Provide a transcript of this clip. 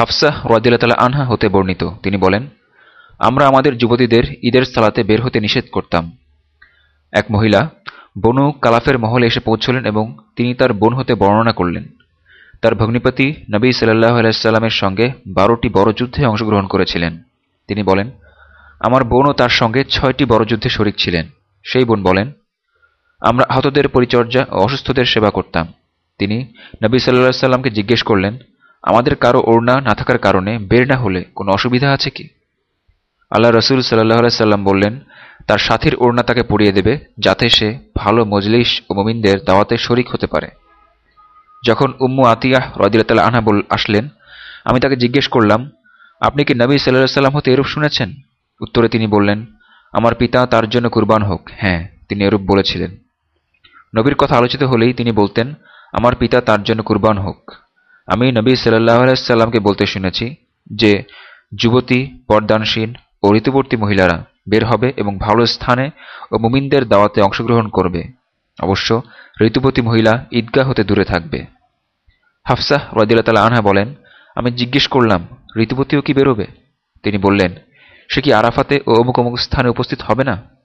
হাফসাহ রদিল্লা আনহা হতে বর্ণিত। তিনি বলেন, আমরা আমাদের যুবতীদের ঈদের সালাতে বের হতে নিষেধ করতাম। এক মহিলা বনু কালাফের মহলে এসে পৌঁছলেন এবং তিনি তার বোন হতে বর্ণনা করলেন। তার ভগ্নিপতি নবী সাল্লাহ আলাইস্লামের সঙ্গে বারোটি বড় যুদ্ধে অংশগ্রহণ করেছিলেন। তিনি বলেন, আমার বোনও তার সঙ্গে ছয়টি বড় যুদ্ধে শরিক ছিলেন। সেই বোন বলেন, আমরা আহতদের পরিচর্যা ও অসুস্থদের সেবা করতাম। তিনি নবী সাল্লাহ সাল্লামকে জিজ্ঞেস করলেন আমাদের কারও ওড়না না থাকার কারণে বের না হলে কোনো অসুবিধা আছে কি? আল্লাহ রসুল সাল্লাহ সাল্লাম বললেন, তার সাথীর ওড়না তাকে পড়িয়ে দেবে যাতে সে ভালো মজলিস ও মোমিনদের দাওয়াতে শরিক হতে পারে। যখন উম্মু আতিয়াহ রদিল্লা আনহা বল, আসলেন, আমি তাকে জিজ্ঞেস করলাম, আপনি কি নবী সাল্লাহ সাল্লাম হতে এরূপ শুনেছেন? উত্তরে তিনি বললেন, আমার পিতা তার জন্য কুরবান হোক। হ্যাঁ তিনি এরূপ বলেছিলেন। নবীর কথা আলোচিত হলেই তিনি বলতেন, আমার পিতা তার জন্য কুরবান হোক। আমি নবী সাল্লাহ আলাইসাল্লামকে বলতে শুনেছি যে যুবতী, পর্দানসীন ও ঋতুবর্তী মহিলারা বের হবে এবং ভালো স্থানে ও মুমিনদের দাওয়াতে অংশগ্রহণ করবে। অবশ্য ঋতুবতী মহিলা ঈদগাহ হতে দূরে থাকবে। হাফসাহ রদিল্লা আনহা বলেন, আমি জিজ্ঞেস করলাম ঋতুপতিও কি বেরোবে? তিনি বললেন, সে কি আরাফাতে ও অমুক অমুক স্থানে উপস্থিত হবে না?